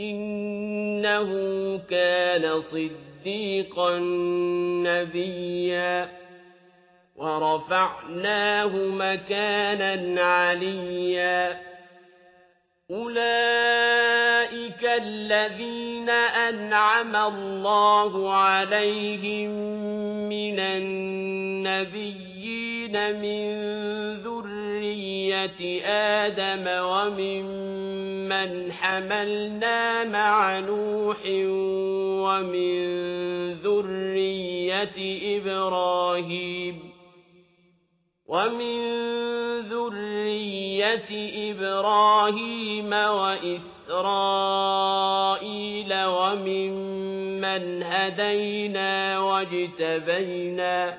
إنه كان صديقا نبيا. ورفعناه مكانا عليا. أولئك الذين أنعم الله عليهم من النبيين من ذرية آدم وممن حملنا مع نوح ومن ذرية إبراهيم ومن ذرية إبراهيم وإسرائيل وممن هدينا واجتبينا